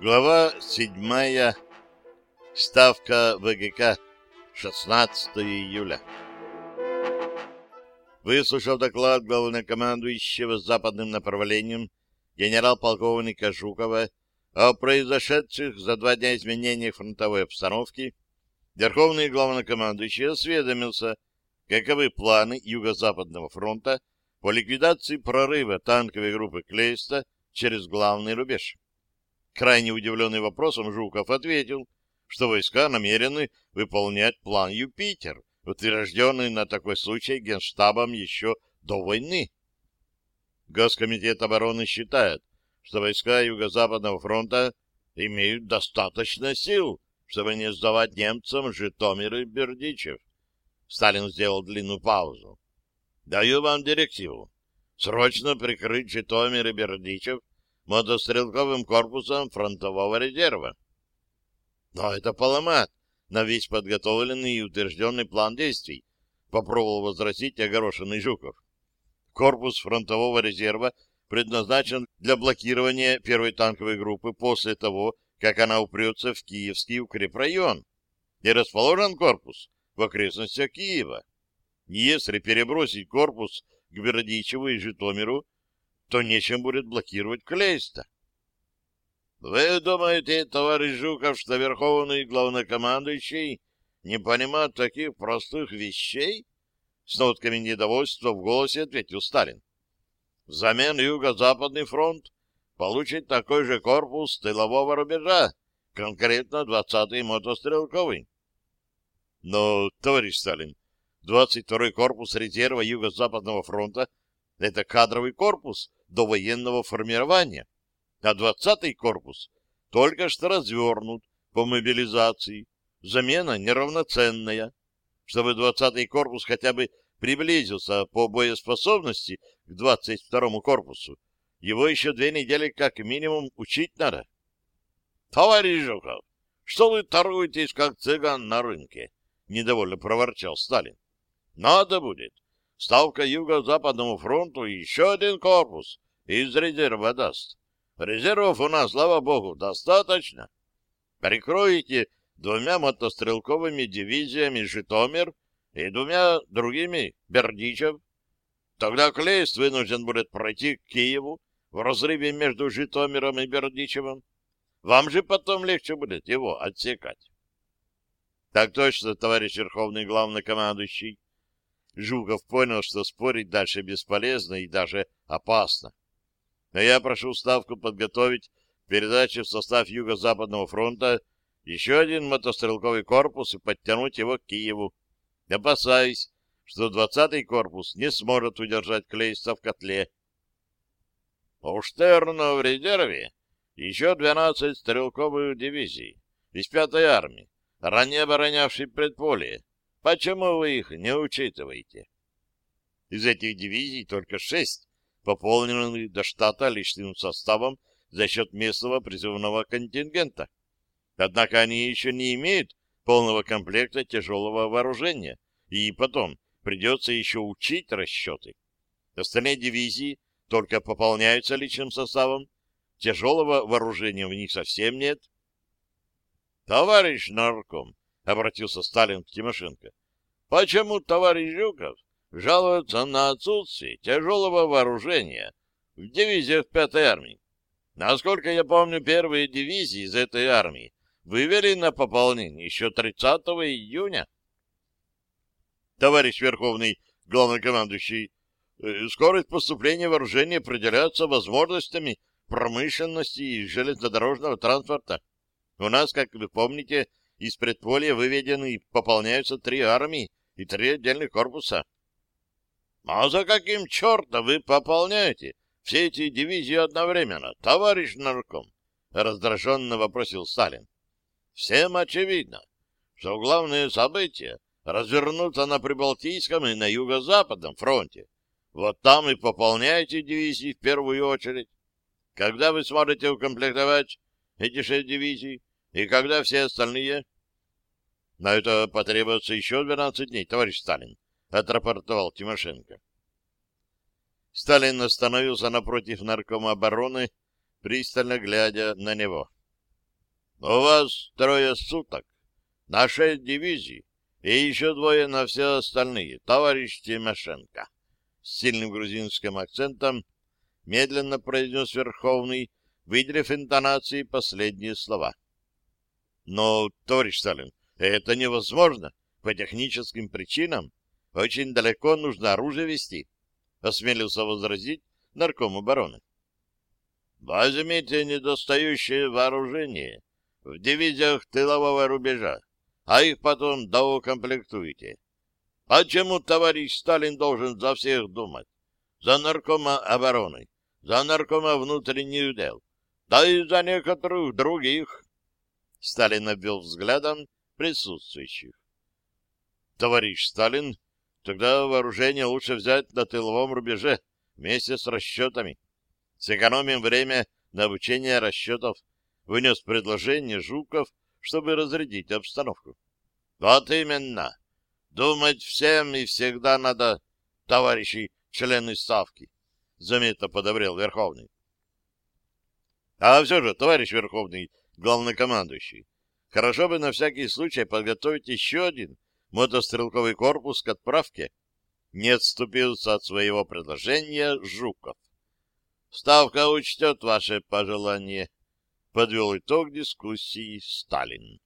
Глава седьмая. Ставка ВГК. 16 июля. Выслушав доклад главнокомандующего с западным направлением генерал-полковника Жукова о произошедших за два дня изменениях фронтовой обстановки, Верховный главнокомандующий осведомился, каковы планы Юго-Западного фронта по ликвидации прорыва танковой группы Клейста через главный рубеж. Крайне удивленный вопросом, Жуков ответил, что войска намерены выполнять план «Юпитер», утвержденный на такой случай Генштабом еще до войны. Госкомитет обороны считает, что войска Юго-Западного фронта имеют достаточно сил, чтобы не сдавать немцам Житомир и Бердичев. Сталин сделал длинную паузу. Даю вам директиву. Срочно прикрыть Житомир и Бердичев мотострелковым корпусом фронтового резерва. Но это поломат на весь подготовленный и утвержденный план действий, попробовал возразить огорошенный Жуков. Корпус фронтового резерва предназначен для блокирования первой танковой группы после того, как она упрется в Киевский укрепрайон. И расположен корпус в окрестностях Киева. Если перебросить корпус к Бердичеву и Житомиру, то нечем будет блокировать Клейста. Вы думаете, товарищ Жуков, что верховный главнокомандующий не понимает таких простых вещей? С нотками недовольства в голосе ответил Сталин. Взамен Юго-Западный фронт получит такой же корпус тылового рубежа, конкретно 20-й мотострелковый. Но, товарищ Сталин, 22-й корпус резерва Юго-Западного фронта — это кадровый корпус до военного формирования а 20-й корпус только что развернут по мобилизации. Замена неравноценная. Чтобы 20-й корпус хотя бы приблизился по боеспособности к 22-му корпусу, его еще две недели как минимум учить надо. — Товарищ Жуков, что вы торгуетесь, как цыган на рынке? — недовольно проворчал Сталин. — Надо будет. Ставка Юго-Западному фронту еще один корпус из резерва даст. Резервов у нас, слава богу, достаточно. Прикроете двумя мотострелковыми дивизиями Житомир и двумя другими Бердичев. Тогда Клейст вынужден будет пройти к Киеву в разрыве между Житомиром и Бердичевым. Вам же потом легче будет его отсекать. Так точно, товарищ Верховный Главнокомандующий. Жуков понял, что спорить дальше бесполезно и даже опасно но я прошу Ставку подготовить к передаче в состав Юго-Западного фронта еще один мотострелковый корпус и подтянуть его к Киеву. Опасаюсь, что 20-й корпус не сможет удержать Клейста в котле. У Штерна в резерве еще 12 стрелковых дивизий из 5-й армии, ранее оборонявшей предполье. Почему вы их не учитываете? Из этих дивизий только шесть пополнены до штата личным составом за счет местного призывного контингента. Однако они еще не имеют полного комплекта тяжелого вооружения, и потом придется еще учить расчеты. Остальные дивизии только пополняются личным составом, тяжелого вооружения в них совсем нет. — Товарищ нарком, — обратился Сталин к Тимошенко, — почему товарищ Жуков жалуются на отсутствие тяжелого вооружения в дивизиях 5-й армии. Насколько я помню, первые дивизии из этой армии вывели на пополнение еще 30 июня. Товарищ Верховный Главнокомандующий, э, скорость поступления вооружения определяется возможностями промышленности и железнодорожного транспорта. У нас, как вы помните, из предполья выведены и пополняются три армии и три отдельных корпуса. А за каким чертом вы пополняете все эти дивизии одновременно, товарищ нарком? Раздраженно вопросил Сталин. Всем очевидно, что главные события развернутся на Прибалтийском и на Юго-Западном фронте. Вот там и пополняйте дивизии в первую очередь. Когда вы сможете укомплектовать эти шесть дивизий? И когда все остальные? На это потребуется еще 12 дней, товарищ Сталин. — отрапортовал Тимошенко. Сталин остановился напротив наркома обороны, пристально глядя на него. У вас трое суток на шесть дивизий и еще двое на все остальные, товарищ Тимошенко. С сильным грузинским акцентом медленно произнес Верховный, выделив интонации последние слова. Но, товарищ Сталин, это невозможно. По техническим причинам очень далеко нужно оружие вести, осмелился возразить нарком обороны. Возьмите недостающее вооружение в дивизиях тылового рубежа, а их потом доукомплектуйте. Почему товарищ Сталин должен за всех думать? За наркома обороны, за наркома внутренних дел, да и за некоторых других. Сталин обвел взглядом присутствующих. Товарищ Сталин, тогда вооружение лучше взять на тыловом рубеже вместе с расчетами. Сэкономим время на обучение расчетов, вынес предложение Жуков, чтобы разрядить обстановку. Вот именно. Думать всем и всегда надо, товарищи члены Ставки, заметно подобрел Верховный. А все же, товарищ Верховный главнокомандующий, хорошо бы на всякий случай подготовить еще один мотострелковый корпус к отправке. Не отступился от своего предложения Жуков. Ставка учтет ваше пожелание. Подвел итог дискуссии Сталин.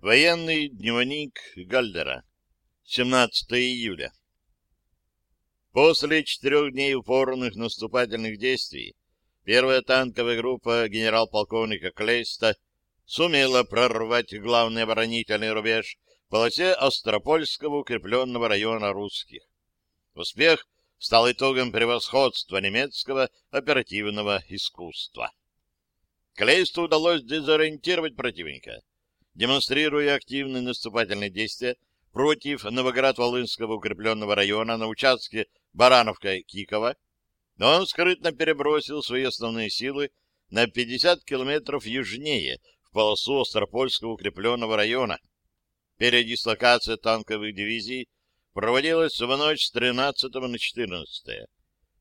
Военный дневник Гальдера. 17 июля. После четырех дней упорных наступательных действий первая танковая группа генерал-полковника Клейста сумела прорвать главный оборонительный рубеж в полосе Остропольского укрепленного района русских. Успех стал итогом превосходства немецкого оперативного искусства. Клейсту удалось дезориентировать противника. Демонстрируя активные наступательные действия против Новоград-Волынского укрепленного района на участке Барановка-Кикова, он скрытно перебросил свои основные силы на 50 километров южнее полосу Остропольского укрепленного района. Передислокация танковых дивизий проводилась в ночь с 13 на 14.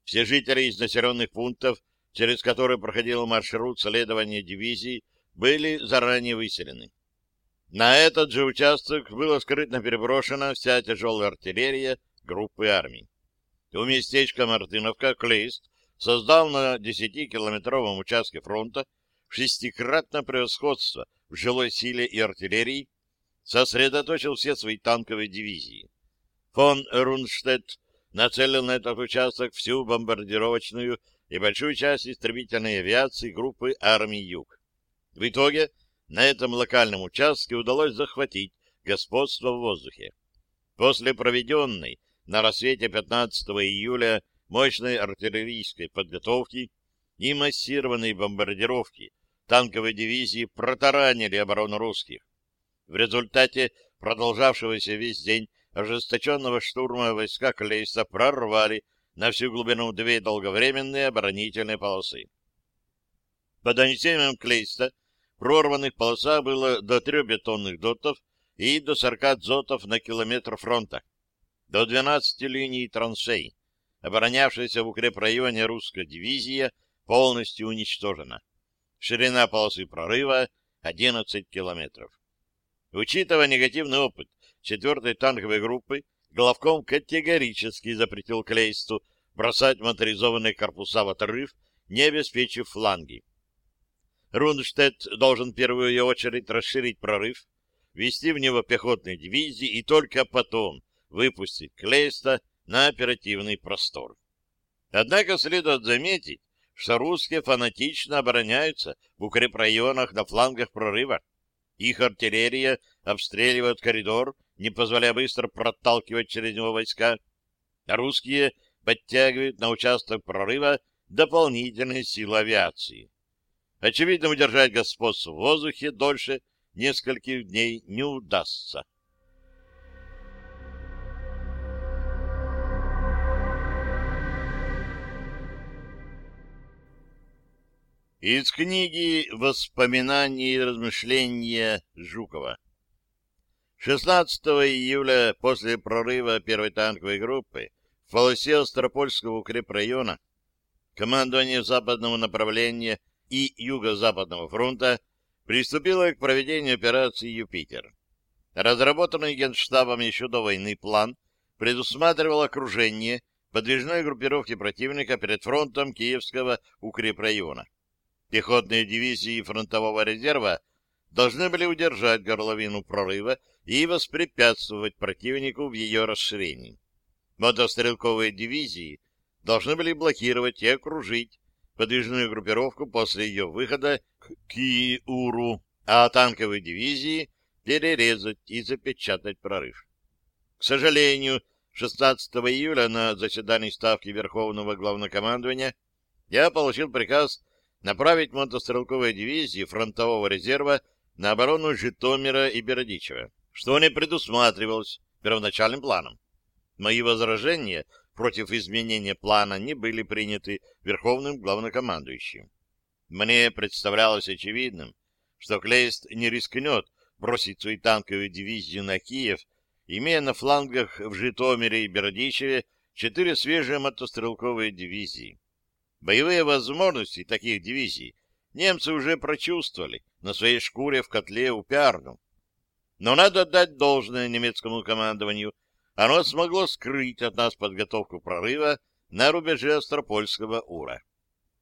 Все жители из населенных пунктов, через которые проходил маршрут следования дивизий, были заранее выселены. На этот же участок была скрытно переброшена вся тяжелая артиллерия группы армий. У местечка Мартыновка Клейст создал на 10-километровом участке фронта шестикратное превосходство в жилой силе и артиллерии, сосредоточил все свои танковые дивизии. Фон Рунштедт нацелил на этот участок всю бомбардировочную и большую часть истребительной авиации группы армий Юг. В итоге на этом локальном участке удалось захватить господство в воздухе. После проведенной на рассвете 15 июля мощной артиллерийской подготовки и массированной бомбардировки танковые дивизии протаранили оборону русских. В результате продолжавшегося весь день ожесточенного штурма войска Клейста прорвали на всю глубину две долговременные оборонительные полосы. По донесениям Клейста, прорванных полоса было до трех бетонных дотов и до 40 дзотов на километр фронта, до 12 линий траншей. Оборонявшаяся в укрепрайоне русская дивизия полностью уничтожена. Ширина полосы прорыва 11 километров. Учитывая негативный опыт 4-й танковой группы, Головком категорически запретил Клейсту бросать моторизованные корпуса в отрыв, не обеспечив фланги. Рунштедт должен в первую очередь расширить прорыв, ввести в него пехотные дивизии и только потом выпустить Клейста на оперативный простор. Однако следует заметить, что русские фанатично обороняются в укрепрайонах на флангах прорыва. Их артиллерия обстреливает коридор, не позволяя быстро проталкивать через него войска. А русские подтягивают на участок прорыва дополнительные силы авиации. Очевидно, удержать господство в воздухе дольше нескольких дней не удастся. Из книги «Воспоминания и размышления» Жукова. 16 июля после прорыва первой танковой группы В полосе Остропольского укрепрайона командование западного направления и юго-западного фронта приступило к проведению операции «Юпитер». Разработанный Генштабом еще до войны план предусматривал окружение подвижной группировки противника перед фронтом Киевского укрепрайона. Пехотные дивизии фронтового резерва должны были удержать горловину прорыва и воспрепятствовать противнику в ее расширении. Мотострелковые дивизии должны были блокировать и окружить подвижную группировку после ее выхода к Киуру, а танковые дивизии перерезать и запечатать прорыв. К сожалению, 16 июля на заседании Ставки Верховного Главнокомандования я получил приказ направить мотострелковые дивизии фронтового резерва на оборону Житомира и Бердичева, что не предусматривалось первоначальным планом. Мои возражения против изменения плана не были приняты Верховным Главнокомандующим. Мне представлялось очевидным, что Клейст не рискнет бросить свои танковые дивизии на Киев, имея на флангах в Житомире и Бердичеве четыре свежие мотострелковые дивизии. Боевые возможности таких дивизий немцы уже прочувствовали на своей шкуре в котле у Пиарну. Но надо отдать должное немецкому командованию. Оно смогло скрыть от нас подготовку прорыва на рубеже Остропольского Ура.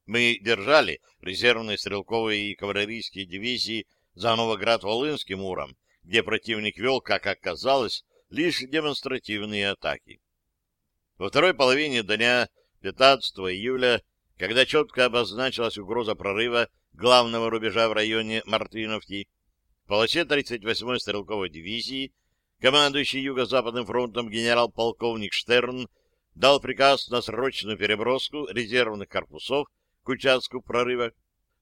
Мы держали резервные стрелковые и кавалерийские дивизии за Новоград-Волынским Уром, где противник вел, как оказалось, лишь демонстративные атаки. Во второй половине дня 15 июля, когда четко обозначилась угроза прорыва главного рубежа в районе Мартыновки, в полосе 38-й стрелковой дивизии командующий Юго-Западным фронтом генерал-полковник Штерн дал приказ на срочную переброску резервных корпусов к участку прорыва.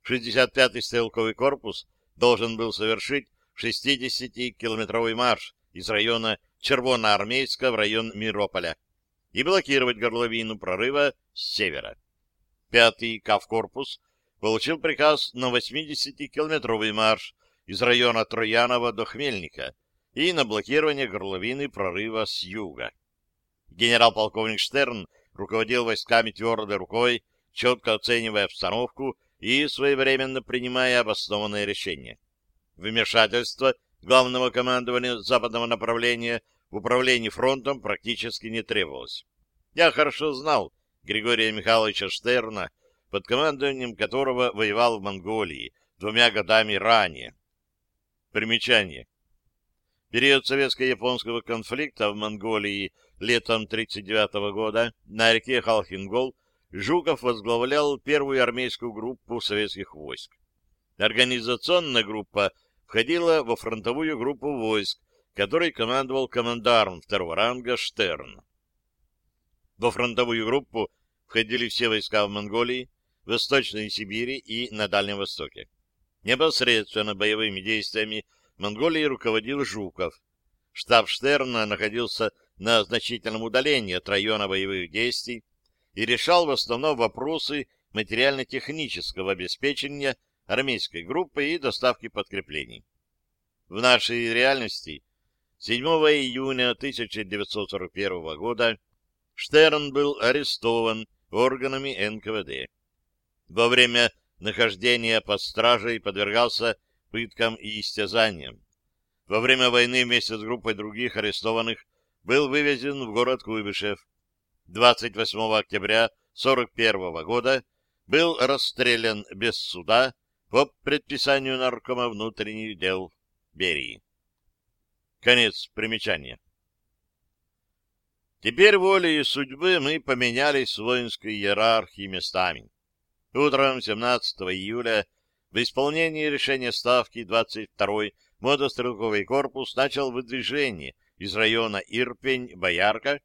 65-й стрелковый корпус должен был совершить 60-километровый марш из района Червоноармейска в район Мирополя и блокировать горловину прорыва с севера. Пятый КАВ-корпус получил приказ на 80-километровый марш из района Троянова до Хмельника и на блокирование горловины прорыва с юга. Генерал-полковник Штерн руководил войсками твердой рукой, четко оценивая обстановку и своевременно принимая обоснованные решения. Вмешательство главного командования западного направления в управлении фронтом практически не требовалось. Я хорошо знал Григория Михайловича Штерна, под командованием которого воевал в Монголии двумя годами ранее. Примечание. Период советско-японского конфликта в Монголии летом 1939 года на реке Халхингол Жуков возглавлял первую армейскую группу советских войск. Организационная группа входила во фронтовую группу войск, которой командовал командарм второго ранга Штерн. Во фронтовую группу входили все войска в Монголии, Восточной Сибири и на Дальнем Востоке. Непосредственно боевыми действиями Монголии руководил Жуков. Штаб Штерна находился на значительном удалении от района боевых действий и решал в основном вопросы материально-технического обеспечения армейской группы и доставки подкреплений. В нашей реальности 7 июня 1941 года Штерн был арестован органами НКВД во время нахождения под стражей подвергался пыткам и истязаниям. Во время войны вместе с группой других арестованных был вывезен в город Куйбышев. 28 октября 1941 года был расстрелян без суда по предписанию наркома внутренних дел Берии. Конец примечания. Теперь волей судьбы мы поменялись с воинской иерархией местами. Утром 17 июля в исполнении решения Ставки 22-й мотострелковый корпус начал выдвижение из района Ирпень-Боярка,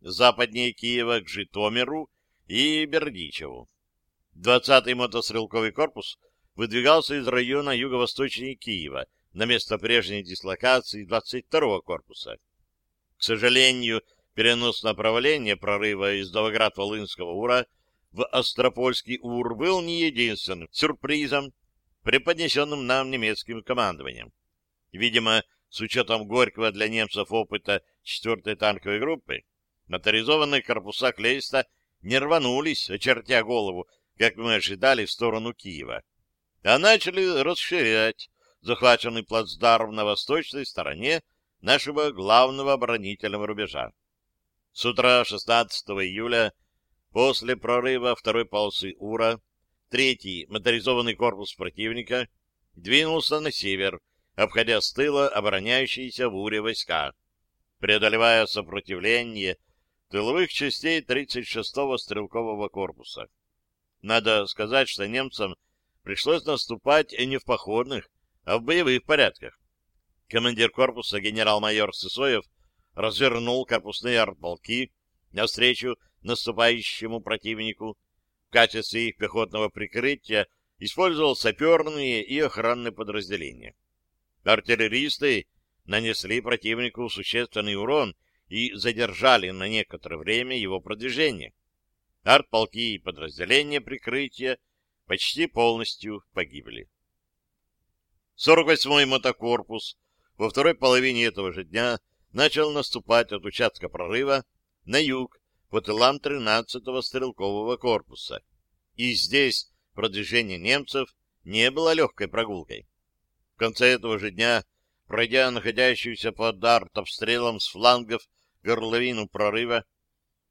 западнее Киева к Житомиру и Бердичеву. 20-й мотострелковый корпус выдвигался из района юго-восточнее Киева на место прежней дислокации 22-го корпуса. К сожалению, перенос направления прорыва из Новоград-Волынского УРА в Остропольский УР был не единственным сюрпризом, преподнесенным нам немецким командованием. Видимо, с учетом горького для немцев опыта 4-й танковой группы, Моторизованные корпуса Клейста не рванулись, очертя голову, как мы ожидали, в сторону Киева, а начали расширять захваченный плацдарм на восточной стороне нашего главного оборонительного рубежа. С утра 16 июля, после прорыва второй полосы Ура, третий моторизованный корпус противника двинулся на север, обходя с тыла обороняющиеся в Уре войска, преодолевая сопротивление тыловых частей 36-го стрелкового корпуса. Надо сказать, что немцам пришлось наступать не в походных, а в боевых порядках. Командир корпуса генерал-майор Сысоев развернул корпусные артполки навстречу наступающему противнику. Качестве их пехотного прикрытия использовал саперные и охранные подразделения. Артиллеристы нанесли противнику существенный урон и задержали на некоторое время его продвижение. Артполки и подразделения прикрытия почти полностью погибли. 48-й мотокорпус во второй половине этого же дня начал наступать от участка прорыва на юг по тылам 13-го стрелкового корпуса. И здесь продвижение немцев не было легкой прогулкой. В конце этого же дня, пройдя находящуюся под артобстрелом с флангов горловину прорыва,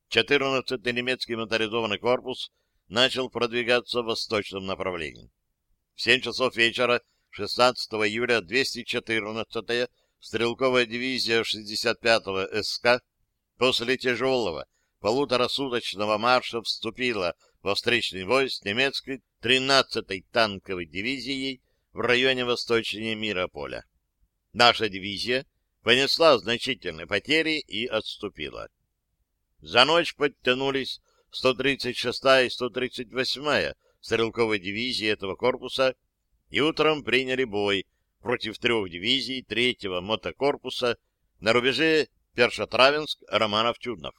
14-й немецкий моторизованный корпус начал продвигаться в восточном направлении. В 7 часов вечера 16 июля 214-я стрелковая дивизия 65-го СК после тяжелого полуторасуточного марша вступила во встречный бой с немецкой 13-й танковой дивизией в районе восточнее Мирополя. Наша дивизия понесла значительные потери и отступила. За ночь подтянулись 136-я и 138-я стрелковые дивизии этого корпуса и утром приняли бой против трех дивизий третьего мотокорпуса на рубеже Першотравенск-Романов-Чуднов.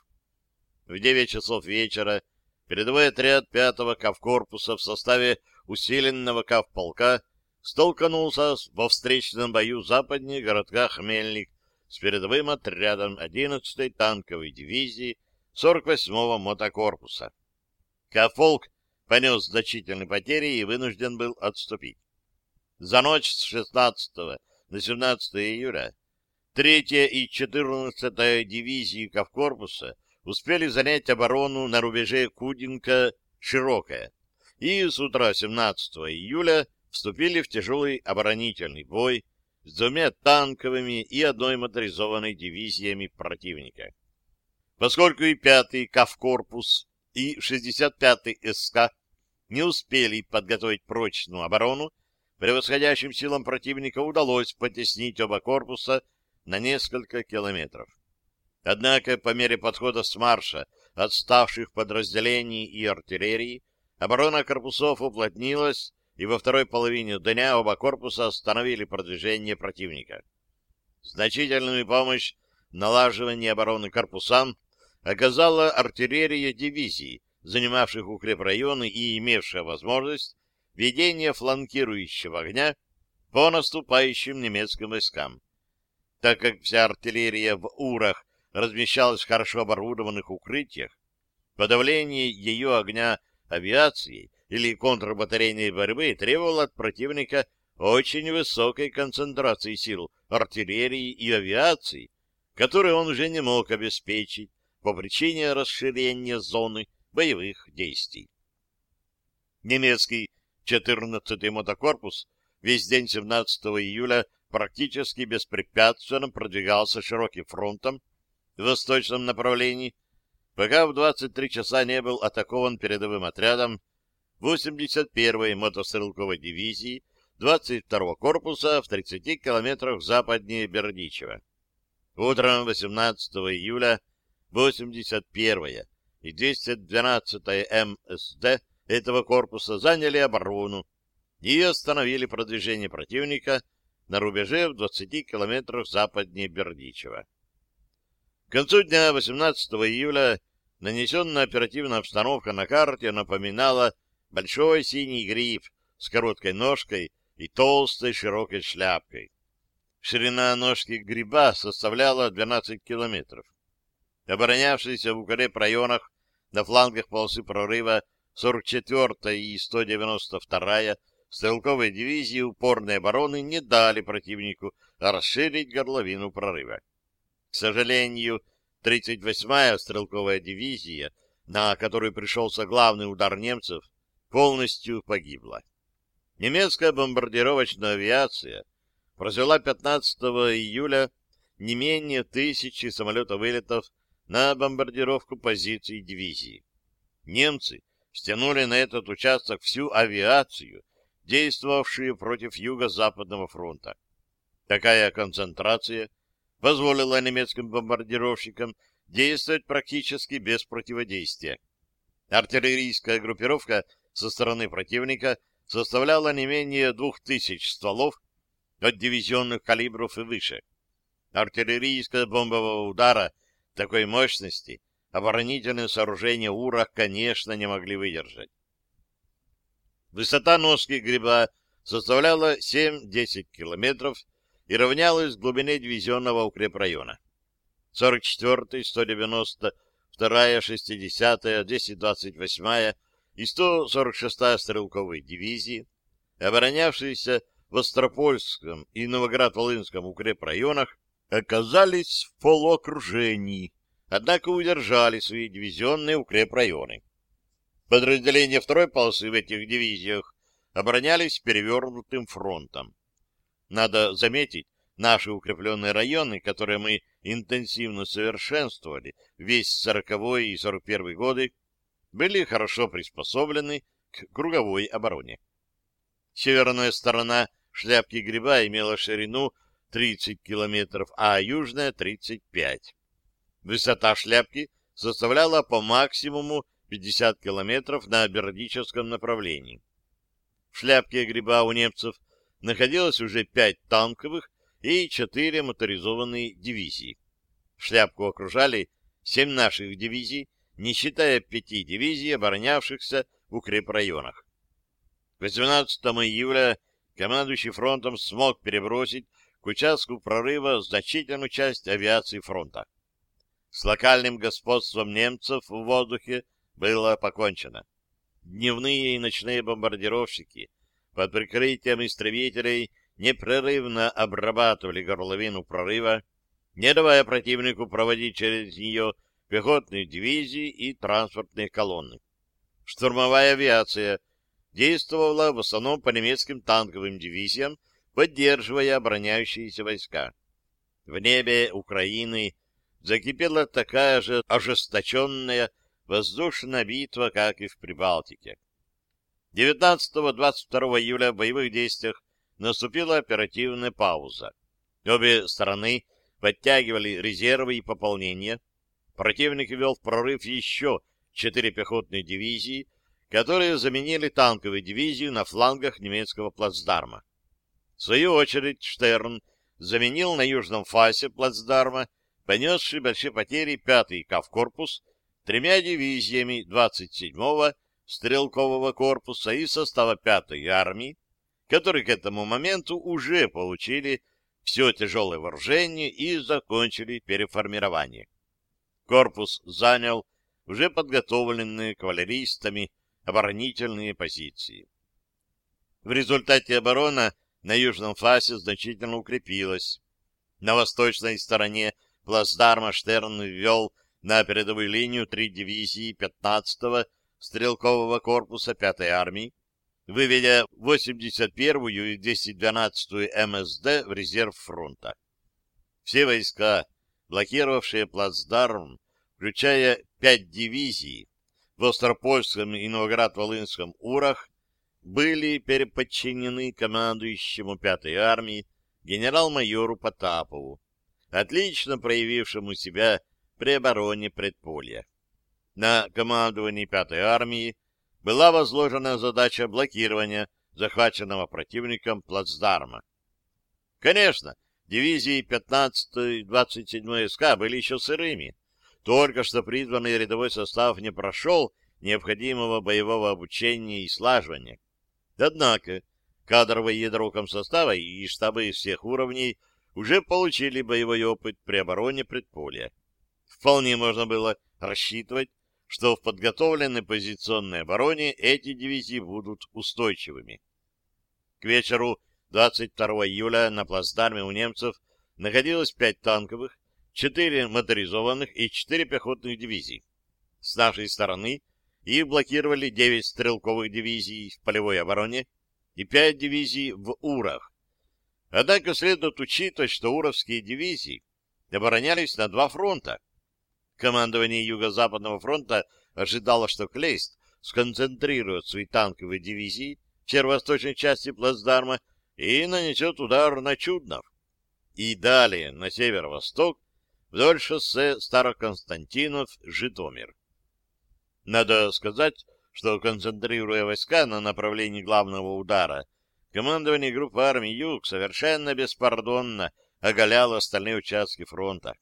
В 9 часов вечера передовой отряд пятого кавкорпуса в составе усиленного кавполка столкнулся во встречном бою западнее городка Хмельник с передовым отрядом 11-й танковой дивизии 48-го мотокорпуса. Кавполк понес значительные потери и вынужден был отступить. За ночь с 16 на 17 июля 3 и 14 дивизии Кавкорпуса успели занять оборону на рубеже Кудинка-Широкая и с утра 17 июля вступили в тяжелый оборонительный бой с двумя танковыми и одной моторизованной дивизиями противника. Поскольку и 5-й Кавкорпус и 65-й СК не успели подготовить прочную оборону, превосходящим силам противника удалось потеснить оба корпуса на несколько километров. Однако по мере подхода с марша отставших подразделений и артиллерии оборона корпусов уплотнилась, и во второй половине дня оба корпуса остановили продвижение противника. Значительную помощь в налаживании обороны корпусам оказала артиллерия дивизий, занимавших укрепрайоны и имевшая возможность ведения фланкирующего огня по наступающим немецким войскам. Так как вся артиллерия в Урах размещалась в хорошо оборудованных укрытиях, подавление ее огня авиацией или контрбатарейной борьбы требовало от противника очень высокой концентрации сил артиллерии и авиации, которые он уже не мог обеспечить по причине расширения зоны боевых действий. Немецкий 14-й мотокорпус весь день 17 июля практически беспрепятственно продвигался широким фронтом в восточном направлении, пока в 23 часа не был атакован передовым отрядом 81-й мотострелковой дивизии 22-го корпуса в 30 километрах западнее Бердичева. Утром 18 июля 81-я и 212-я МСД этого корпуса заняли оборону и остановили продвижение противника на рубеже в 20 километрах западнее Бердичева. К концу дня 18 июля нанесенная оперативная обстановка на карте напоминала большой синий гриб с короткой ножкой и толстой широкой шляпкой. Ширина ножки гриба составляла 12 километров. Оборонявшиеся в укреп-районах на флангах полосы прорыва 44-я и 192-я стрелковые дивизии упорной обороны не дали противнику расширить горловину прорыва. К сожалению, 38-я стрелковая дивизия, на которую пришелся главный удар немцев, полностью погибла. Немецкая бомбардировочная авиация произвела 15 июля не менее тысячи самолетов-вылетов на бомбардировку позиций дивизии. Немцы стянули на этот участок всю авиацию, действовавшую против Юго-Западного фронта. Такая концентрация позволила немецким бомбардировщикам действовать практически без противодействия. Артиллерийская группировка со стороны противника составляла не менее двух тысяч стволов от дивизионных калибров и выше. Артиллерийского бомбового удара такой мощности оборонительные сооружения УРА, конечно, не могли выдержать. Высота носки гриба составляла 7-10 километров и равнялась глубине дивизионного укрепрайона. 44-й, 192-я, 60-я, 228-я и 146-я стрелковые дивизии, оборонявшиеся в Остропольском и Новоград-Волынском укрепрайонах, оказались в полуокружении, однако удержали свои дивизионные укрепрайоны. Подразделения второй полосы в этих дивизиях оборонялись перевернутым фронтом. Надо заметить, наши укрепленные районы, которые мы интенсивно совершенствовали весь 40-й и 41-й годы, были хорошо приспособлены к круговой обороне. Северная сторона шляпки гриба имела ширину 30 километров, а южная — 35. Высота шляпки составляла по максимуму 50 километров на Бердическом направлении. В шляпке гриба у немцев находилось уже 5 танковых и 4 моторизованные дивизии. Шляпку окружали 7 наших дивизий, не считая пяти дивизий, оборонявшихся в укрепрайонах. 18 июля командующий фронтом смог перебросить к участку прорыва значительную часть авиации фронта. С локальным господством немцев в воздухе было покончено. Дневные и ночные бомбардировщики под прикрытием истребителей непрерывно обрабатывали горловину прорыва, не давая противнику проводить через нее пехотные дивизии и транспортные колонны. Штурмовая авиация действовала в основном по немецким танковым дивизиям поддерживая обороняющиеся войска. В небе Украины закипела такая же ожесточенная воздушная битва, как и в Прибалтике. 19-22 июля в боевых действиях наступила оперативная пауза. Обе стороны подтягивали резервы и пополнения. Противник вел в прорыв еще четыре пехотные дивизии, которые заменили танковые дивизии на флангах немецкого плацдарма. В свою очередь Штерн заменил на южном фасе плацдарма, понесший большие потери 5-й Кавкорпус тремя дивизиями 27-го стрелкового корпуса и состава 5-й армии, которые к этому моменту уже получили все тяжелое вооружение и закончили переформирование. Корпус занял уже подготовленные кавалеристами оборонительные позиции. В результате оборона на южном фасе значительно укрепилась. На восточной стороне плацдарма Штерн ввел на передовую линию три дивизии 15-го стрелкового корпуса 5-й армии, выведя 81-ю и 212-ю МСД в резерв фронта. Все войска, блокировавшие плацдарм, включая пять дивизий в Остропольском и Новоград-Волынском Урах, были переподчинены командующему пятой армии генерал-майору Потапову, отлично проявившему себя при обороне предполья. На командовании пятой армии была возложена задача блокирования захваченного противником плацдарма. Конечно, дивизии 15 и 27 СК были еще сырыми. Только что призванный рядовой состав не прошел необходимого боевого обучения и слаживания. Однако кадровое ядро комсостава и штабы всех уровней уже получили боевой опыт при обороне предполя. вполне можно было рассчитывать, что в подготовленной позиционной обороне эти дивизии будут устойчивыми. К вечеру 22 июля на плацдарме у немцев находилось пять танковых, четыре моторизованных и четыре пехотных дивизий. С нашей стороны их блокировали девять стрелковых дивизий в полевой обороне и пять дивизий в Урах. Однако следует учитывать, что Уровские дивизии оборонялись на два фронта. Командование Юго-Западного фронта ожидало, что Клейст сконцентрирует свои танковые дивизии в северо-восточной части плацдарма и нанесет удар на Чуднов. И далее на северо-восток вдоль шоссе Староконстантинов-Житомир. Надо сказать, что, концентрируя войска на направлении главного удара, командование группы армий Юг совершенно беспардонно оголяло остальные участки фронта.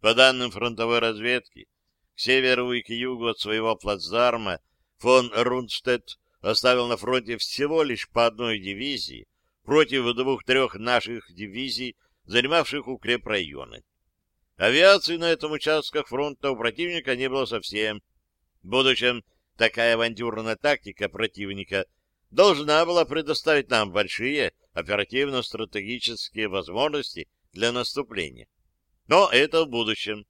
По данным фронтовой разведки, к северу и к югу от своего плацдарма фон Рундштедт оставил на фронте всего лишь по одной дивизии против двух-трех наших дивизий, занимавших укрепрайоны. Авиации на этом участках фронта у противника не было совсем, в будущем такая авантюрная тактика противника должна была предоставить нам большие оперативно-стратегические возможности для наступления. Но это в будущем.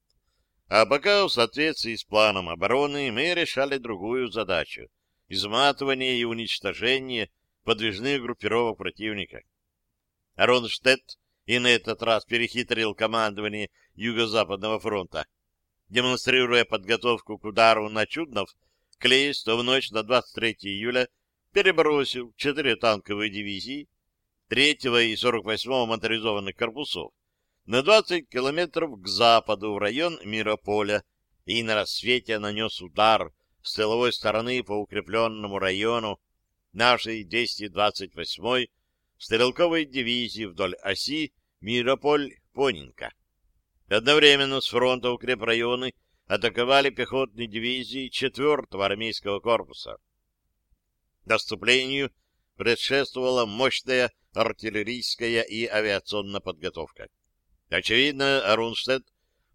А пока в соответствии с планом обороны мы решали другую задачу — изматывание и уничтожение подвижных группировок противника. Ронштадт и на этот раз перехитрил командование Юго-Западного фронта. Демонстрируя подготовку к удару на Чуднов, Клейст в ночь на 23 июля перебросил четыре танковые дивизии 3 и 48 моторизованных корпусов на 20 километров к западу в район Мирополя и на рассвете нанес удар с тыловой стороны по укрепленному району нашей 228-й стрелковой дивизии вдоль оси Мирополь-Понинка. Одновременно с фронта укрепрайоны атаковали пехотные дивизии 4-го армейского корпуса. Доступлению предшествовала мощная артиллерийская и авиационная подготовка. Очевидно, Арунштедт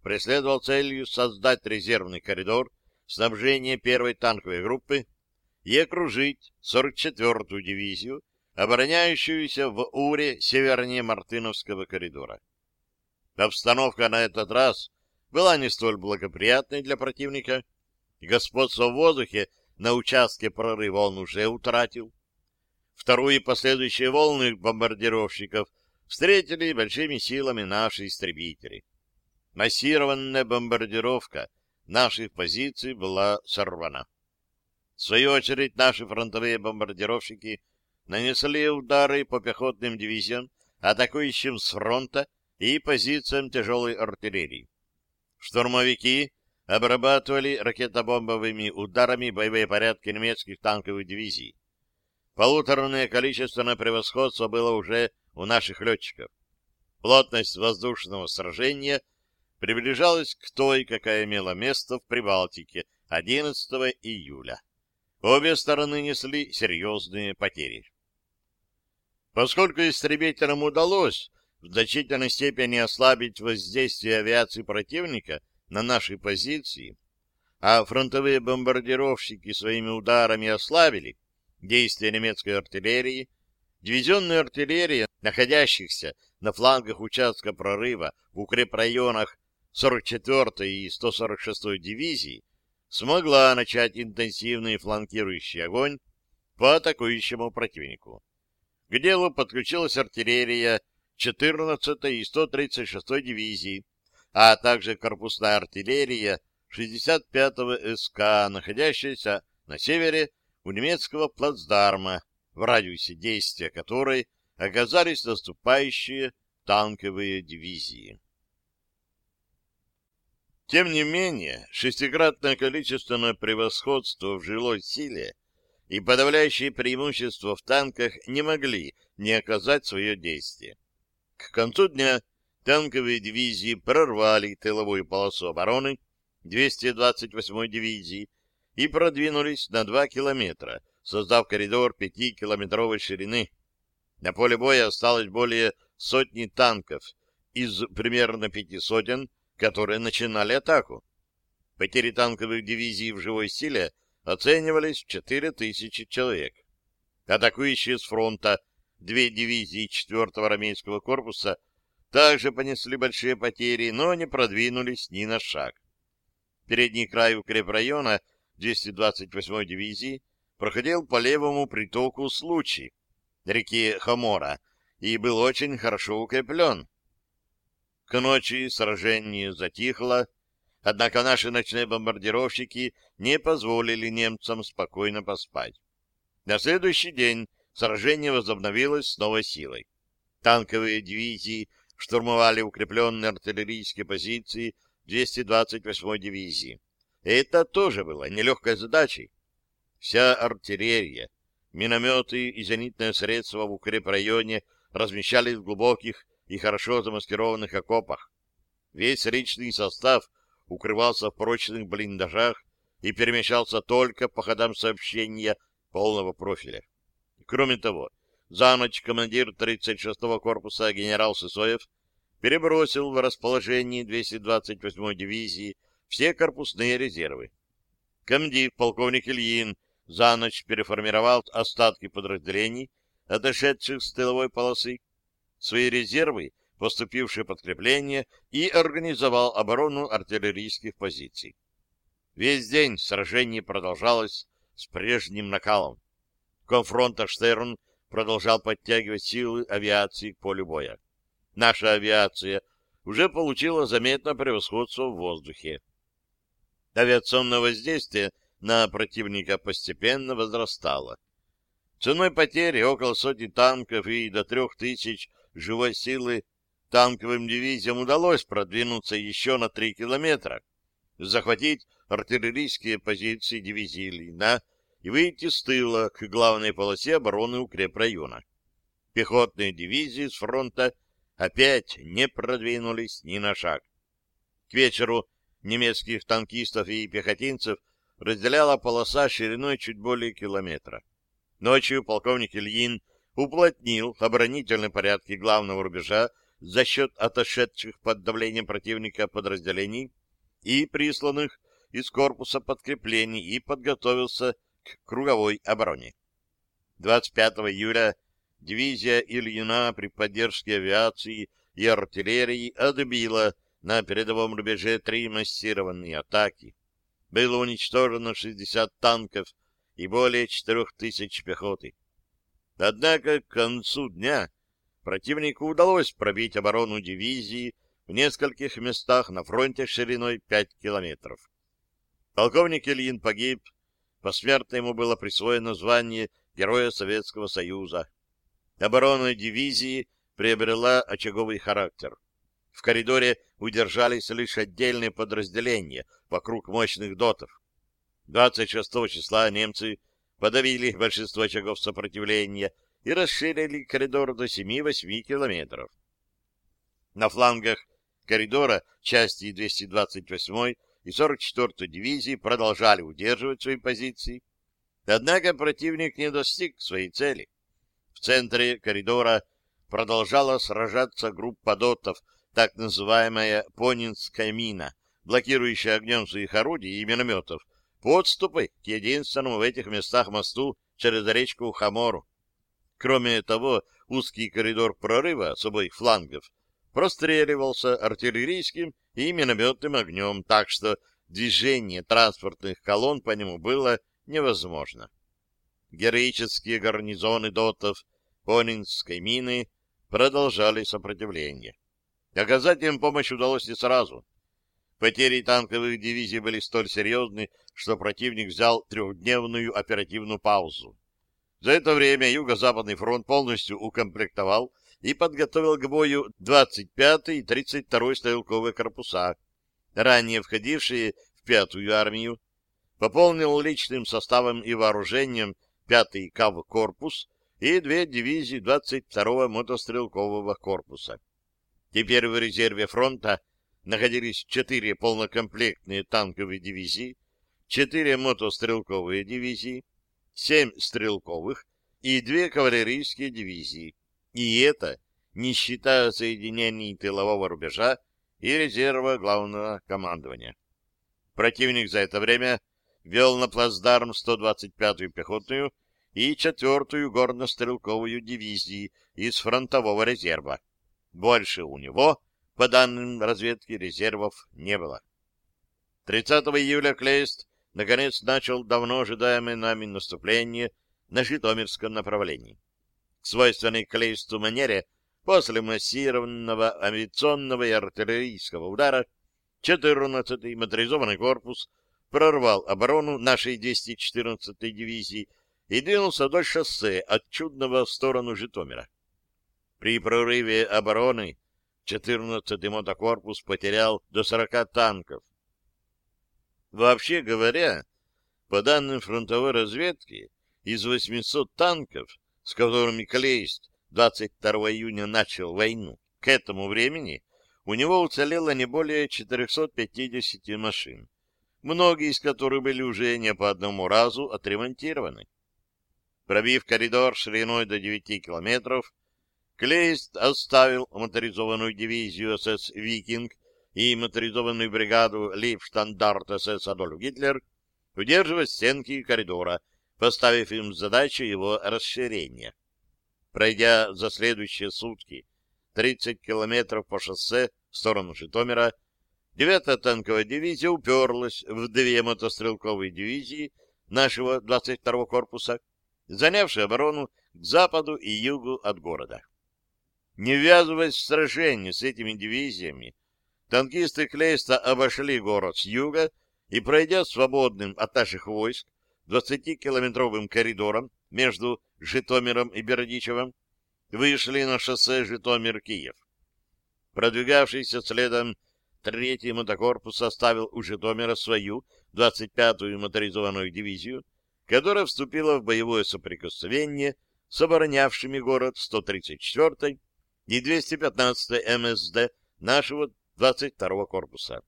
преследовал целью создать резервный коридор снабжения первой танковой группы и окружить 44-ю дивизию, обороняющуюся в Уре севернее Мартыновского коридора. Обстановка на этот раз была не столь благоприятной для противника. Господство в воздухе на участке прорыва он уже утратил. Вторую и последующие волны бомбардировщиков встретили большими силами наши истребители. Массированная бомбардировка наших позиций была сорвана. В свою очередь, наши фронтовые бомбардировщики нанесли удары по пехотным дивизиям, атакующим с фронта и позициям тяжелой артиллерии. Штурмовики обрабатывали ракетобомбовыми ударами боевые порядки немецких танковых дивизий. Полуторное количественное превосходство было уже у наших летчиков. Плотность воздушного сражения приближалась к той, какая имела место в Прибалтике 11 июля. Обе стороны несли серьезные потери. Поскольку истребителям удалось в значительной степени ослабить воздействие авиации противника на наши позиции, а фронтовые бомбардировщики своими ударами ослабили действия немецкой артиллерии, дивизионная артиллерия, находящихся на флангах участка прорыва в укрепрайонах 44-й и 146-й дивизии, смогла начать интенсивный фланкирующий огонь по атакующему противнику. К делу подключилась артиллерия 14-й и 136-й дивизии, а также корпусная артиллерия 65-го СК, находящаяся на севере у немецкого плацдарма, в радиусе действия которой оказались наступающие танковые дивизии. Тем не менее, шестикратное количественное превосходство в жилой силе и подавляющее преимущество в танках не могли не оказать свое действие. К концу дня танковые дивизии прорвали тыловую полосу обороны 228-й дивизии и продвинулись на 2 километра, создав коридор 5-километровой ширины. На поле боя осталось более сотни танков из примерно пяти сотен, которые начинали атаку. Потери танковых дивизий в живой силе оценивались в 4000 человек. Атакующие с фронта две дивизии 4-го армейского корпуса также понесли большие потери, но не продвинулись ни на шаг. Передний край укрепрайона 228-й дивизии проходил по левому притоку Случи, реки Хамора, и был очень хорошо укреплен. К ночи сражение затихло, однако наши ночные бомбардировщики не позволили немцам спокойно поспать. На следующий день сражение возобновилось с новой силой. Танковые дивизии штурмовали укрепленные артиллерийские позиции 228-й дивизии. Это тоже было нелегкой задачей. Вся артиллерия, минометы и зенитные средства в укрепрайоне размещались в глубоких и хорошо замаскированных окопах. Весь личный состав укрывался в прочных блиндажах и перемещался только по ходам сообщения полного профиля. Кроме того, за ночь командир 36-го корпуса генерал Сысоев перебросил в расположение 228-й дивизии все корпусные резервы. Комдив полковник Ильин за ночь переформировал остатки подразделений, отошедших с тыловой полосы, свои резервы, поступившие подкрепления, и организовал оборону артиллерийских позиций. Весь день сражение продолжалось с прежним накалом. Конфронта Штерн продолжал подтягивать силы авиации к полю боя. Наша авиация уже получила заметное превосходство в воздухе. Авиационное воздействие на противника постепенно возрастало. Ценой потери около сотни танков и до трех тысяч живой силы танковым дивизиям удалось продвинуться еще на три километра, захватить артиллерийские позиции дивизии Лина и выйти с тыла к главной полосе обороны укрепрайона. Пехотные дивизии с фронта опять не продвинулись ни на шаг. К вечеру немецких танкистов и пехотинцев разделяла полоса шириной чуть более километра. Ночью полковник Ильин уплотнил оборонительные порядки главного рубежа за счет отошедших под давлением противника подразделений и присланных из корпуса подкреплений и подготовился к круговой обороне. 25 июля дивизия Ильина при поддержке авиации и артиллерии отбила на передовом рубеже три массированные атаки. Было уничтожено 60 танков и более 4000 пехоты. Однако к концу дня противнику удалось пробить оборону дивизии в нескольких местах на фронте шириной 5 километров. Полковник Ильин погиб, посмертно ему было присвоено звание Героя Советского Союза. Оборона дивизии приобрела очаговый характер. В коридоре удержались лишь отдельные подразделения вокруг мощных дотов. 26 числа немцы подавили большинство очагов сопротивления и расширили коридор до 7-8 километров. На флангах коридора части 228 и 44 дивизии продолжали удерживать свои позиции, однако противник не достиг своей цели. В центре коридора продолжала сражаться группа дотов, так называемая Понинская мина, блокирующая огнем своих орудий и минометов подступы к единственному в этих местах мосту через речку Хамору. Кроме того, узкий коридор прорыва с обоих флангов простреливался артиллерийским и минометным огнем, так что движение транспортных колонн по нему было невозможно. Героические гарнизоны дотов Понинской мины продолжали сопротивление. Оказать им помощь удалось не сразу. Потери танковых дивизий были столь серьезны, что противник взял трехдневную оперативную паузу. За это время Юго-Западный фронт полностью укомплектовал и подготовил к бою 25-й и 32-й стрелковые корпуса, ранее входившие в пятую армию, пополнил личным составом и вооружением 5-й КАВ-корпус и две дивизии 22-го мотострелкового корпуса. Теперь в резерве фронта находились четыре полнокомплектные танковые дивизии, четыре мотострелковые дивизии, семь стрелковых и две кавалерийские дивизии. И это не считая соединений тылового рубежа и резерва главного командования. Противник за это время вел на плацдарм 125-ю пехотную и 4-ю горно-стрелковую дивизии из фронтового резерва. Больше у него, по данным разведки, резервов не было. 30 июля Клейст наконец начал давно ожидаемое нами наступление на Житомирском направлении. В свойственной Клейсту манере после массированного авиационного и артиллерийского удара 14-й моторизованный корпус прорвал оборону нашей 214-й дивизии и двинулся вдоль шоссе от Чудного в сторону Житомира. При прорыве обороны 14-й мотокорпус потерял до 40 танков. Вообще говоря, по данным фронтовой разведки, из 800 танков, с которыми Клейст 22 июня начал войну, к этому времени у него уцелело не более 450 машин, многие из которых были уже не по одному разу отремонтированы. Пробив коридор шириной до 9 километров, Клейст оставил моторизованную дивизию СС «Викинг» и моторизованную бригаду Лейбштандарт СС «Адольф Гитлер» удерживать стенки коридора, поставив им задачу его расширения. Пройдя за следующие сутки 30 километров по шоссе в сторону Житомира, 9-я танковая дивизия уперлась в две мотострелковые дивизии нашего 22-го корпуса, занявшие оборону к западу и югу от города. Не ввязываясь в сражение с этими дивизиями, танкисты Клейста обошли город с юга и, пройдя свободным от наших войск 20-километровым коридором между Житомиром и Бердичевым, вышли на шоссе Житомир-Киев. Продвигавшийся следом третий мотокорпус оставил у Житомира свою 25-ю моторизованную дивизию, которая вступила в боевое соприкосновение с оборонявшими город 134-й и 215-й МСД нашего 22-го корпуса.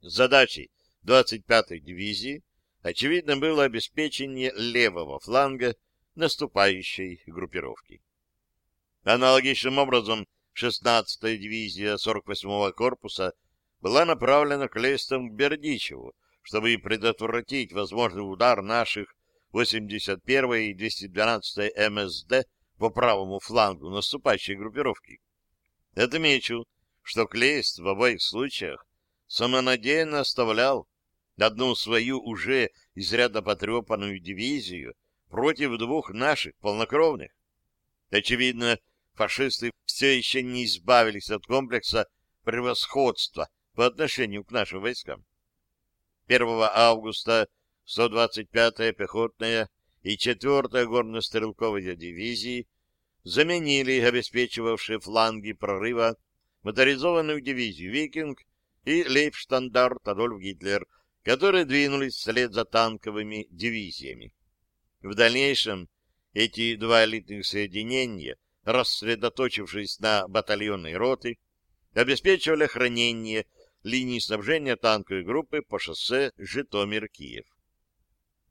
Задачей 25-й дивизии, очевидно, было обеспечение левого фланга наступающей группировки. Аналогичным образом 16-я дивизия 48-го корпуса была направлена к лестам к Бердичеву, чтобы предотвратить возможный удар наших 81-й и 212-й МСД по правому флангу наступающей группировки. Отмечу, что Клейст в обоих случаях самонадеянно оставлял одну свою уже изрядно потрепанную дивизию против двух наших полнокровных. Очевидно, фашисты все еще не избавились от комплекса превосходства по отношению к нашим войскам. 1 августа 125-я пехотная и 4-я горно-стрелковая дивизии заменили обеспечивавшие фланги прорыва моторизованную дивизию «Викинг» и лейбштандарт Адольф Гитлер, которые двинулись вслед за танковыми дивизиями. В дальнейшем эти два элитных соединения рассредоточившись на батальонной роты, обеспечивали охранение линии снабжения танковой группы по шоссе Житомир-Киев.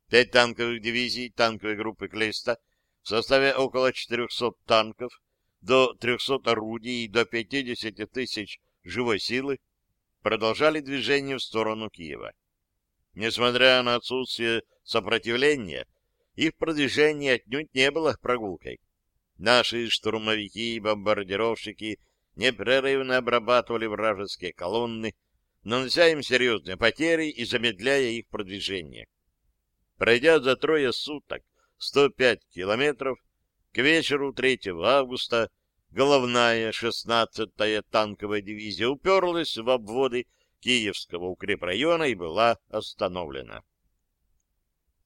Пять танковых дивизий танковой группы Клейста в составе около 400 танков, до 300 орудий и до 50 тысяч живой силы продолжали движение в сторону Киева. Несмотря на отсутствие сопротивления, их продвижение отнюдь не было прогулкой. Наши штурмовики и бомбардировщики непрерывно обрабатывали вражеские колонны, нанося им серьезные потери и замедляя их продвижение. Пройдя за трое суток 105 километров, к вечеру 3 августа головная 16-я танковая дивизия уперлась в обводы Киевского укрепрайона и была остановлена.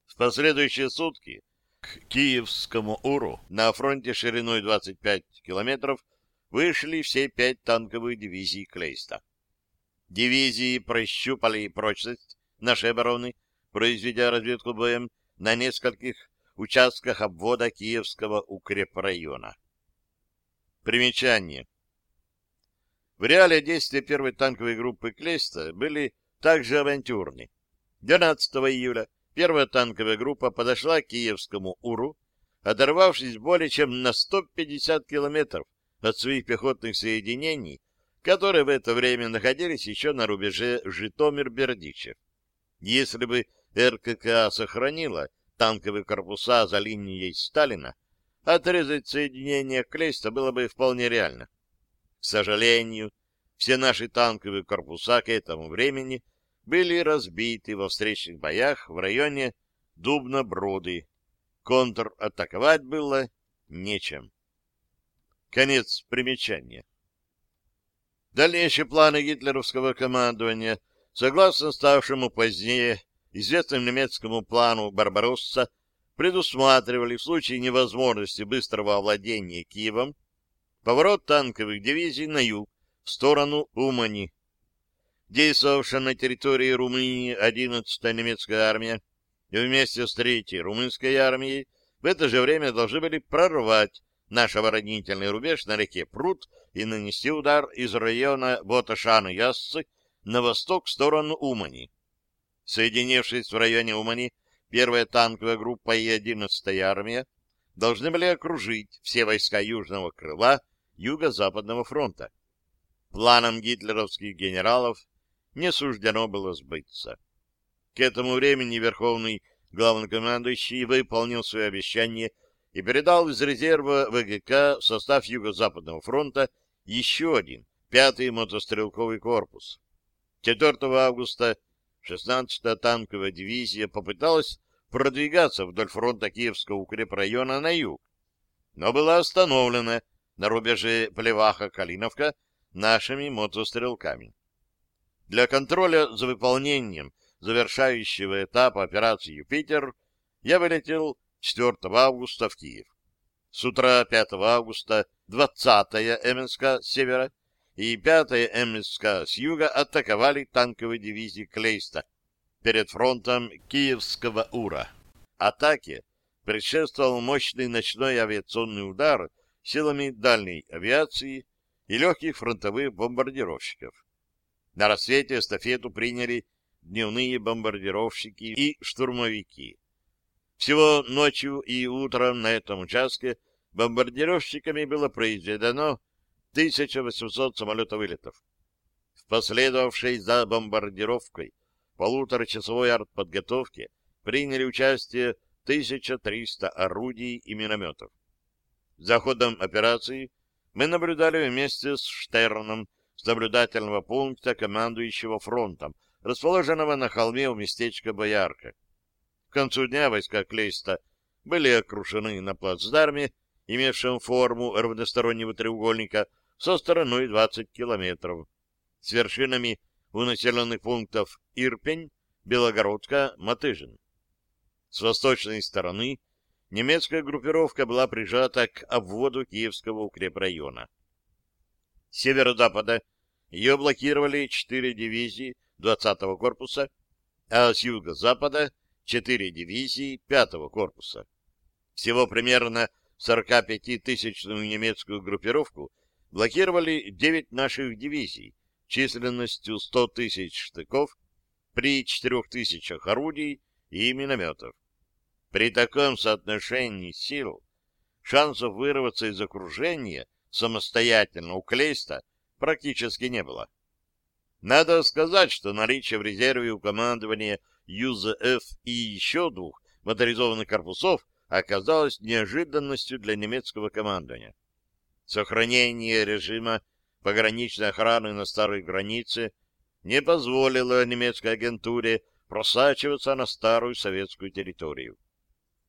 В последующие сутки к Киевскому Уру на фронте шириной 25 километров вышли все пять танковых дивизий Клейста. Дивизии прощупали прочность нашей обороны, произведя разведку боем на нескольких участках обвода Киевского укрепрайона. Примечание. В реале действия первой танковой группы Клейста были также авантюрны. 12 июля первая танковая группа подошла к Киевскому Уру, оторвавшись более чем на 150 километров от своих пехотных соединений, которые в это время находились еще на рубеже Житомир-Бердичев. Если бы РККА сохранила танковые корпуса за линией Сталина, отрезать соединение Клейста было бы вполне реально. К сожалению, все наши танковые корпуса к этому времени были разбиты во встречных боях в районе Дубна-Броды. Контратаковать было нечем. Конец примечания. Дальнейшие планы гитлеровского командования, согласно ставшему позднее известному немецкому плану «Барбаросса», предусматривали в случае невозможности быстрого овладения Киевом поворот танковых дивизий на юг, в сторону Умани. Действовавшая на территории Румынии 11-я немецкая армия вместе с 3-й румынской армией в это же время должны были прорвать наш оборонительный рубеж на реке Прут и нанести удар из района Боташана-Ясцы на восток в сторону Умани. Соединившись в районе Умани, первая танковая группа и 11-я армия должны были окружить все войска южного крыла Юго-Западного фронта. Планам гитлеровских генералов не суждено было сбыться. К этому времени Верховный главнокомандующий выполнил свое обещание и передал из резерва ВГК в состав Юго-Западного фронта еще один, пятый мотострелковый корпус. 4 августа 16-я танковая дивизия попыталась продвигаться вдоль фронта Киевского укрепрайона на юг, но была остановлена на рубеже Плеваха-Калиновка нашими мотострелками. Для контроля за выполнением завершающего этапа операции «Юпитер» я вылетел 4 августа в Киев. С утра 5 августа 20-я МСК севера и 5-я МСК с юга атаковали танковые дивизии Клейста перед фронтом Киевского Ура. Атаке предшествовал мощный ночной авиационный удар силами дальней авиации и легких фронтовых бомбардировщиков. На рассвете эстафету приняли дневные бомбардировщики и штурмовики. Всего ночью и утром на этом участке бомбардировщиками было произведено 1800 самолетов-вылетов. В последовавшей за бомбардировкой полуторачасовой артподготовке приняли участие 1300 орудий и минометов. За ходом операции мы наблюдали вместе с Штерном с наблюдательного пункта командующего фронтом, расположенного на холме у местечка Боярка. К концу дня войска Клейста были окружены на плацдарме, имевшем форму равностороннего треугольника со стороной 20 километров, с вершинами у населенных пунктов Ирпень, Белогородка, Матыжин. С восточной стороны немецкая группировка была прижата к обводу Киевского укрепрайона. С северо-запада ее блокировали четыре дивизии 20-го корпуса, а с юго-запада четыре дивизии 5-го корпуса. Всего примерно 45-тысячную немецкую группировку блокировали 9 наших дивизий численностью 100 тысяч штыков при 4 тысячах орудий и минометов. При таком соотношении сил шансов вырваться из окружения самостоятельно у Клейста практически не было. Надо сказать, что наличие в резерве у командования ЮЗФ и еще двух моторизованных корпусов оказалось неожиданностью для немецкого командования. Сохранение режима пограничной охраны на старой границе не позволило немецкой агентуре просачиваться на старую советскую территорию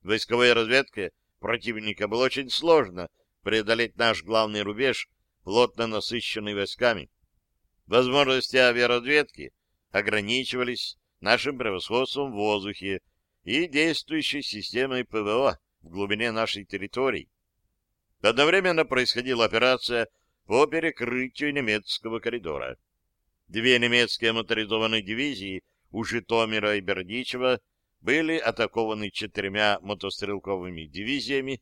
войсковой разведке противника было очень сложно преодолеть наш главный рубеж, плотно насыщенный войсками. Возможности авиаразведки ограничивались нашим превосходством в воздухе и действующей системой ПВО в глубине нашей территории. Одновременно происходила операция по перекрытию немецкого коридора. Две немецкие моторизованные дивизии у Житомира и Бердичева были атакованы четырьмя мотострелковыми дивизиями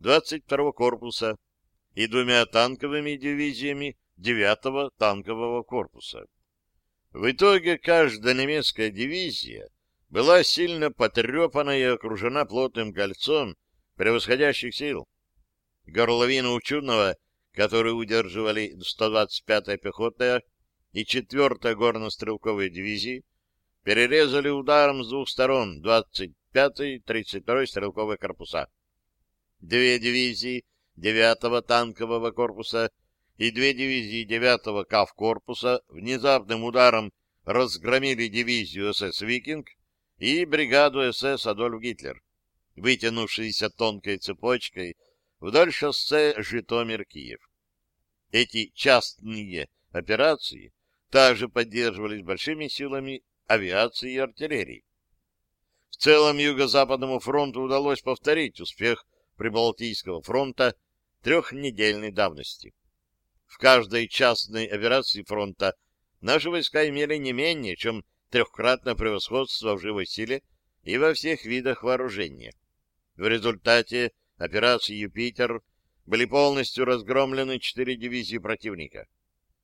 22-го корпуса и двумя танковыми дивизиями 9-го танкового корпуса. В итоге каждая немецкая дивизия была сильно потрепана и окружена плотным кольцом превосходящих сил. Горловину Чудного которые удерживали 125-я пехотная и 4-я горно-стрелковые дивизии, перерезали ударом с двух сторон 25-й и 32-й стрелковые корпуса. Две дивизии 9-го танкового корпуса и две дивизии 9-го КАВ-корпуса внезапным ударом разгромили дивизию СС «Викинг» и бригаду СС «Адольф Гитлер», вытянувшиеся тонкой цепочкой вдоль шоссе Житомир-Киев. Эти частные операции также поддерживались большими силами авиации и артиллерии. В целом Юго-Западному фронту удалось повторить успех Прибалтийского фронта трехнедельной давности. В каждой частной операции фронта наши войска имели не менее, чем трехкратное превосходство в живой силе и во всех видах вооружения. В результате операции «Юпитер» были полностью разгромлены четыре дивизии противника.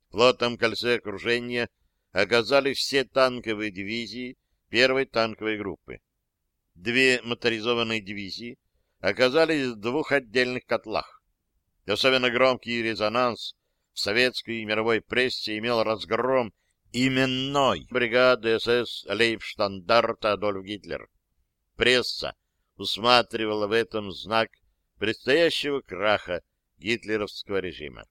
В плотном кольце окружения оказались все танковые дивизии первой танковой группы. Две моторизованные дивизии оказались в двух отдельных котлах. Особенно громкий резонанс в советской и мировой прессе имел разгром именной бригады СС Лейбштандарта Адольф Гитлер. Пресса усматривала в этом знак предстоящего краха гитлеровского режима.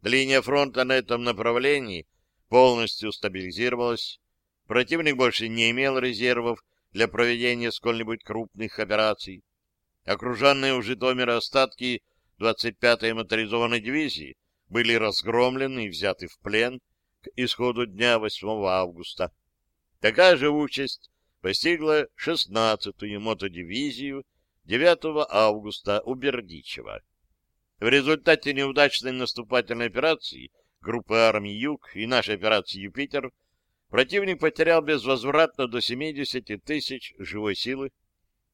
Линия фронта на этом направлении полностью стабилизировалась, противник больше не имел резервов для проведения сколь-нибудь крупных операций. Окруженные у Житомира остатки 25-й моторизованной дивизии были разгромлены и взяты в плен к исходу дня 8 августа. Такая же участь постигла 16-ю мотодивизию 9 августа у Бердичева. В результате неудачной наступательной операции группы армий «Юг» и нашей операции «Юпитер» противник потерял безвозвратно до 70 тысяч живой силы,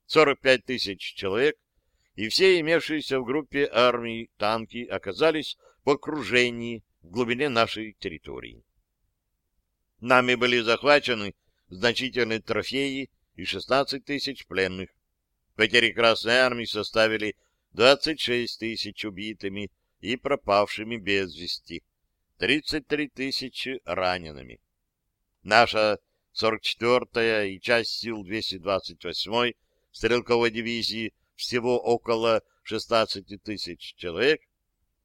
45 тысяч человек, и все имевшиеся в группе армии танки оказались в окружении в глубине нашей территории. Нами были захвачены значительные трофеи и 16 тысяч пленных. Потери Красной Армии составили 26 тысяч убитыми и пропавшими без вести, 33 тысячи ранеными. Наша 44-я и часть сил 228-й стрелковой дивизии всего около 16 тысяч человек,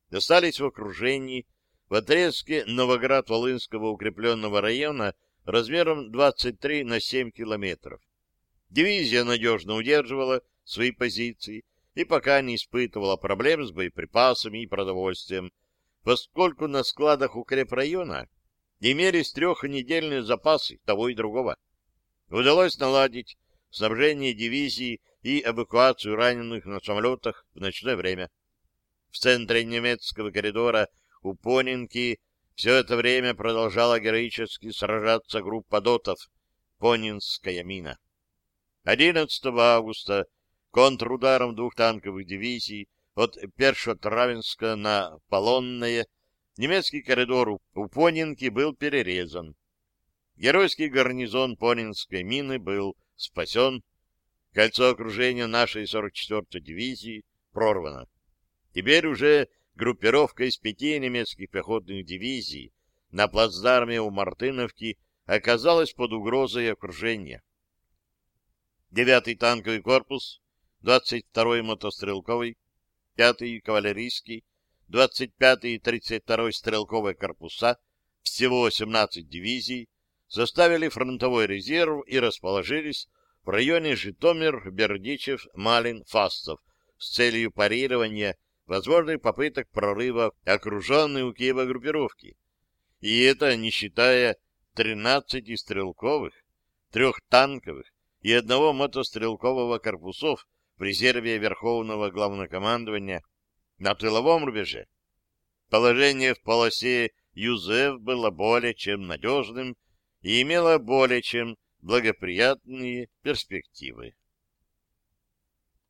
остались в окружении в отрезке Новоград-Волынского укрепленного района размером 23 на 7 километров. Дивизия надежно удерживала свои позиции и пока не испытывала проблем с боеприпасами и продовольствием, поскольку на складах укрепрайона имелись трехнедельные запасы того и другого. Удалось наладить снабжение дивизии и эвакуацию раненых на самолетах в ночное время. В центре немецкого коридора у Понинки все это время продолжала героически сражаться группа дотов «Понинская мина». 11 августа контрударом двух танковых дивизий от Першотравенска на Полонное немецкий коридор у Понинки был перерезан. Геройский гарнизон Понинской мины был спасен, кольцо окружения нашей 44-й дивизии прорвано. Теперь уже группировка из пяти немецких пехотных дивизий на плацдарме у Мартыновки оказалась под угрозой окружения. 9-й танковый корпус, 22-й мотострелковый, 5-й кавалерийский, 25-й и 32-й стрелковые корпуса, всего 17 дивизий, составили фронтовой резерв и расположились в районе Житомир, Бердичев, Малин, Фастов с целью парирования возможных попыток прорыва окруженной у Киева группировки. И это не считая 13 стрелковых, трех танковых и одного мотострелкового корпусов в резерве Верховного Главнокомандования на тыловом рубеже. Положение в полосе Юзеф было более чем надежным и имело более чем благоприятные перспективы.